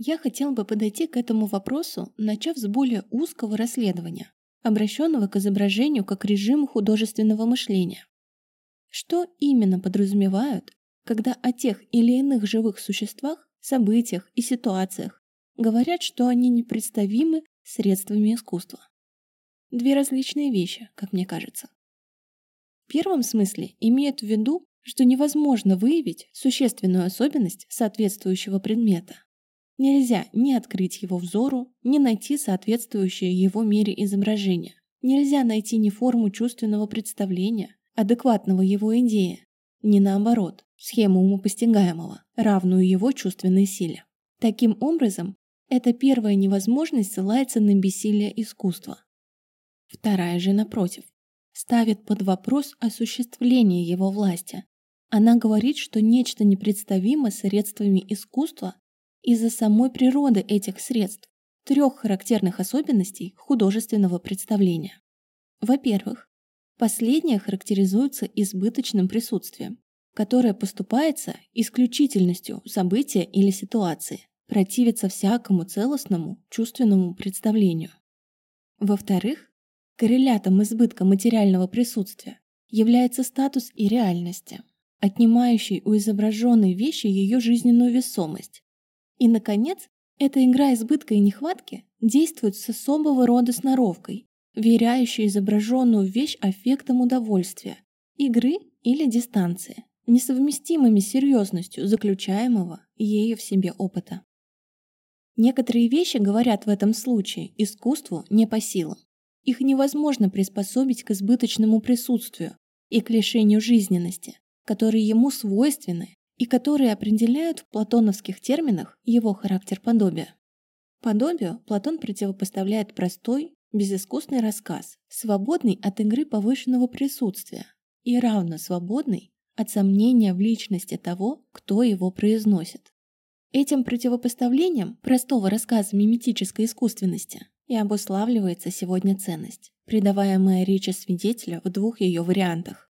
Я хотел бы подойти к этому вопросу, начав с более узкого расследования, обращенного к изображению как режиму художественного мышления. Что именно подразумевают, когда о тех или иных живых существах, событиях и ситуациях говорят, что они непредставимы средствами искусства? Две различные вещи, как мне кажется. В первом смысле имеют в виду, что невозможно выявить существенную особенность соответствующего предмета, Нельзя ни открыть его взору, ни найти соответствующее его мере изображения. Нельзя найти ни форму чувственного представления, адекватного его идее, ни наоборот, схему умопостигаемого, равную его чувственной силе. Таким образом, эта первая невозможность ссылается на бессилие искусства. Вторая же, напротив, ставит под вопрос осуществление его власти. Она говорит, что нечто непредставимо средствами искусства из-за самой природы этих средств, трех характерных особенностей художественного представления. Во-первых, последнее характеризуется избыточным присутствием, которое поступается исключительностью события или ситуации, противится всякому целостному чувственному представлению. Во-вторых, коррелятом избытка материального присутствия является статус и реальности, отнимающий у изображенной вещи ее жизненную весомость, и, наконец, эта игра избытка и нехватки действует с особого рода сноровкой, веряющей изображенную вещь аффектом удовольствия, игры или дистанции, несовместимыми с серьезностью заключаемого ею в себе опыта. Некоторые вещи говорят в этом случае искусству не по силам. Их невозможно приспособить к избыточному присутствию и к лишению жизненности, которые ему свойственны и которые определяют в платоновских терминах его характер подобия. Подобию Платон противопоставляет простой, безыскусный рассказ, свободный от игры повышенного присутствия и равно свободный от сомнения в личности того, кто его произносит. Этим противопоставлением простого рассказа миметической искусственности и обуславливается сегодня ценность, придаваемая речи свидетеля в двух ее вариантах.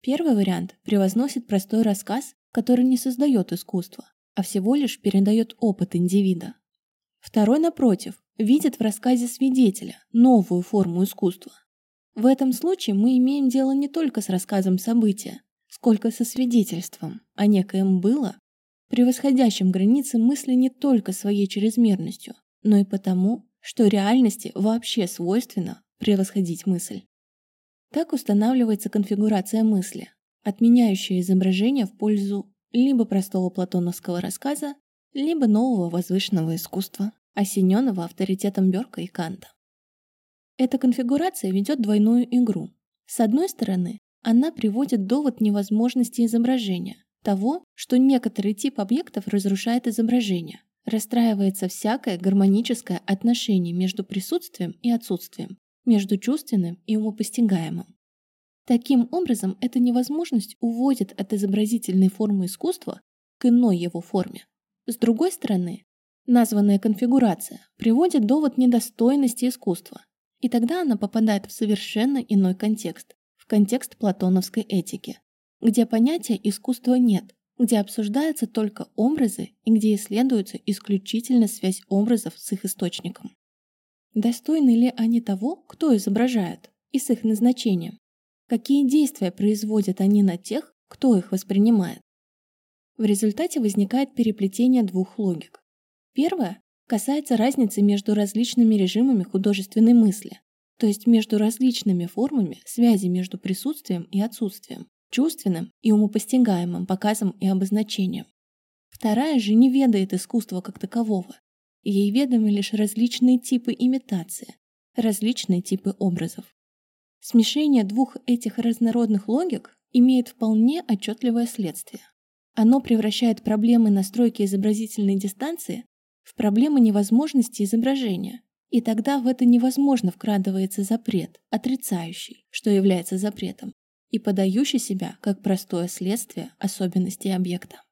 Первый вариант превозносит простой рассказ который не создает искусство, а всего лишь передает опыт индивида. Второй, напротив, видит в рассказе свидетеля новую форму искусства. В этом случае мы имеем дело не только с рассказом события, сколько со свидетельством о некоем было, превосходящем границы мысли не только своей чрезмерностью, но и потому, что реальности вообще свойственно превосходить мысль. Так устанавливается конфигурация мысли, отменяющее изображение в пользу либо простого платоновского рассказа, либо нового возвышенного искусства, осененного авторитетом Бёрка и Канта. Эта конфигурация ведет двойную игру. С одной стороны, она приводит довод невозможности изображения, того, что некоторый тип объектов разрушает изображение, расстраивается всякое гармоническое отношение между присутствием и отсутствием, между чувственным и умопостигаемым. Таким образом, эта невозможность уводит от изобразительной формы искусства к иной его форме. С другой стороны, названная конфигурация приводит довод недостойности искусства, и тогда она попадает в совершенно иной контекст, в контекст платоновской этики, где понятия искусства нет, где обсуждаются только образы и где исследуется исключительно связь образов с их источником. Достойны ли они того, кто изображает, и с их назначением? Какие действия производят они на тех, кто их воспринимает. В результате возникает переплетение двух логик. Первое касается разницы между различными режимами художественной мысли, то есть между различными формами связи между присутствием и отсутствием, чувственным и умопостигаемым показом и обозначением. Вторая же не ведает искусства как такового. Ей ведомы лишь различные типы имитации, различные типы образов. Смешение двух этих разнородных логик имеет вполне отчетливое следствие. Оно превращает проблемы настройки изобразительной дистанции в проблемы невозможности изображения, и тогда в это невозможно вкрадывается запрет, отрицающий, что является запретом, и подающий себя как простое следствие особенностей объекта.